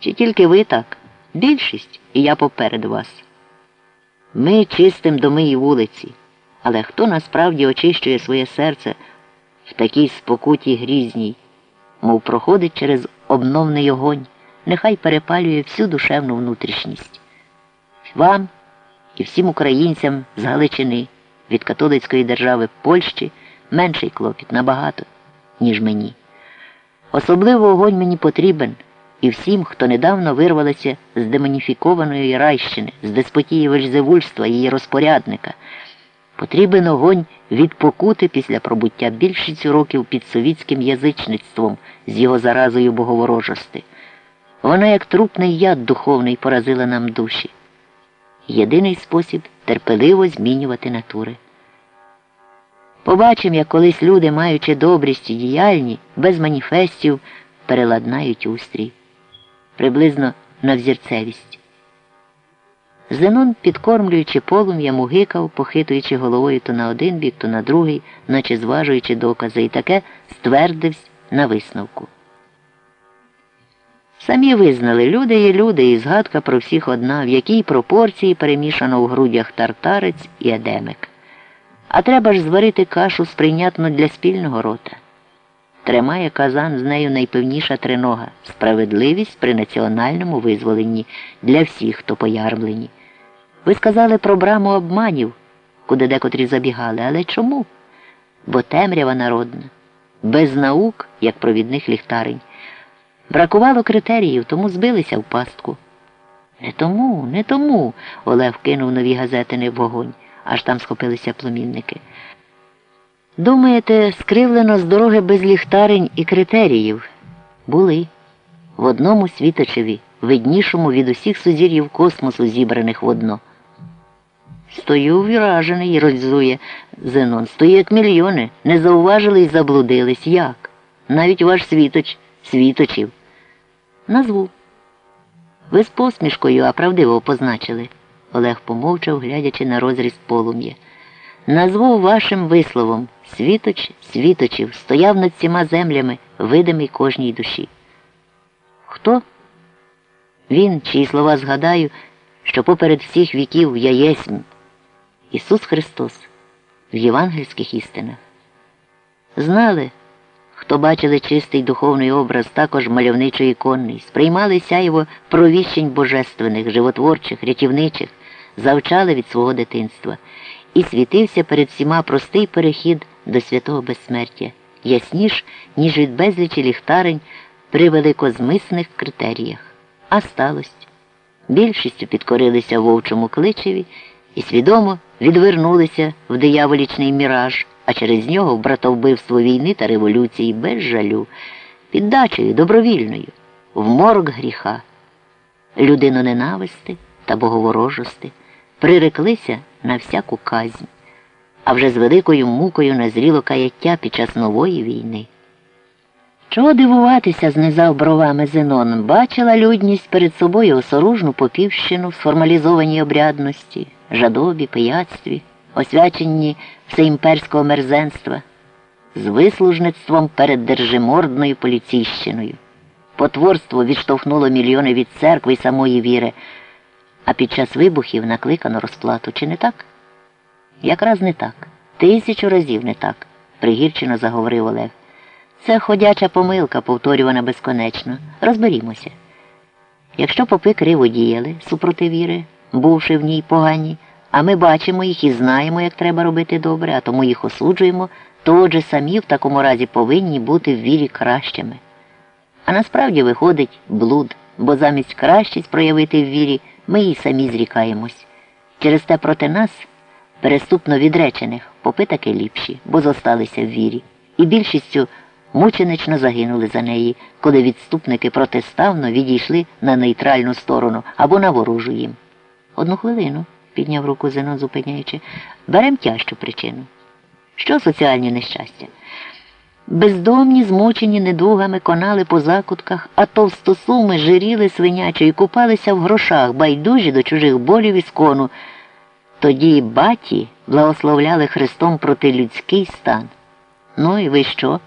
Чи тільки ви так? Більшість, і я поперед вас. Ми чистим доми і вулиці, але хто насправді очищує своє серце в такій спокуті грізній, мов проходить через обновний огонь, нехай перепалює всю душевну внутрішність. Вам і всім українцям з Галичини від католицької держави Польщі менший клопіт набагато, ніж мені. Особливо огонь мені потрібен і всім, хто недавно вирвалися з демоніфікованої райщини, з деспотії вельзевульства її розпорядника. Потрібен огонь від покути після пробуття більшість років під совітським язичництвом з його заразою боговорожости. Вона, як трупний яд духовний, поразила нам душі. Єдиний спосіб терпеливо змінювати натури. Побачимо, як колись люди, маючи добрість і діяльні, без маніфестів, переладнають устрій. Приблизно на взірцевість. Зенон, підкормлюючи полум'я, мугикав, похитуючи головою то на один бік, то на другий, наче зважуючи докази, і таке ствердився на висновку. Самі визнали, люди є люди, і згадка про всіх одна, в якій пропорції перемішано в грудях тартарець і едемик. А треба ж зварити кашу сприйнятно для спільного рота. Тримає казан з нею найпевніша тринога справедливість при національному визволенні для всіх, хто поярблені. Ви сказали про браму обманів, куди декотрі забігали, але чому? Бо темрява народна, без наук, як провідних ліхтарень. Бракувало критеріїв, тому збилися в пастку. Не тому, не тому, Олег кинув нові газетини в вогонь, аж там схопилися пломінники. Думаєте, скривлено з дороги без ліхтарень і критеріїв? Були. В одному світочеві, виднішому від усіх сузір'їв космосу, зібраних в одно. Стою вражений, роззує Зенон. Стою, як мільйони. Не зауважили і заблудились. Як? Навіть ваш світоч світочів. Назву. Ви з посмішкою, а правдиво позначили. Олег помовчав, глядячи на розріз полум'я. Назву вашим висловом світоч світочів стояв над всіма землями, видимий кожній душі. Хто? Він, чиї слова згадаю, що поперед всіх віків я єсмь. Ісус Христос в євангельських істинах. Знали, хто бачили чистий духовний образ, також мальовничо іконний, сприймали сяйво провіщень божественних, животворчих, рятівничих, завчали від свого дитинства і світився перед всіма простий перехід до святого безсмертя, ясніш, ніж від безлічі ліхтарень при великозмисних критеріях. А сталося. Більшістю підкорилися вовчому кличеві і свідомо відвернулися в дияволічний міраж, а через нього в братовбивство війни та революції без жалю, піддачею добровільною, в морг гріха, людину ненависти та боговорожости, приреклися на всяку казнь, а вже з великою мукою назріло каяття під час нової війни. Чого дивуватися, знизав бровами Зенон, бачила людність перед собою осоружну попівщину в сформалізованій обрядності, жадобі, пияцтві, освяченні всеімперського мерзенства, з вислужництвом перед держимордною поліційщиною. Потворство відштовхнуло мільйони від церкви й самої віри, а під час вибухів накликано розплату. Чи не так? Якраз не так. Тисячу разів не так, пригірчено заговорив Олег. Це ходяча помилка, повторювана безконечно. Розберімося. Якщо попи криво діяли супроти віри, бувши в ній погані, а ми бачимо їх і знаємо, як треба робити добре, а тому їх осуджуємо, то отже самі в такому разі повинні бути в вірі кращими. А насправді виходить блуд, бо замість кращість проявити в вірі ми їй самі зрікаємось. Через те проти нас, переступно відречених, попи таки ліпші, бо зосталися в вірі. І більшістю мученично загинули за неї, коли відступники протиставно відійшли на нейтральну сторону або на ворожу їм. Одну хвилину, підняв руку Зенон, зупиняючи, берем тяжчу причину. Що соціальні нещастя? Бездомні, змучені недугами конали по закутках, а товстосуми жиріли свинячо і купалися в грошах, байдужі до чужих болів і скону. Тоді баті благословляли Христом проти людський стан. Ну і ви що?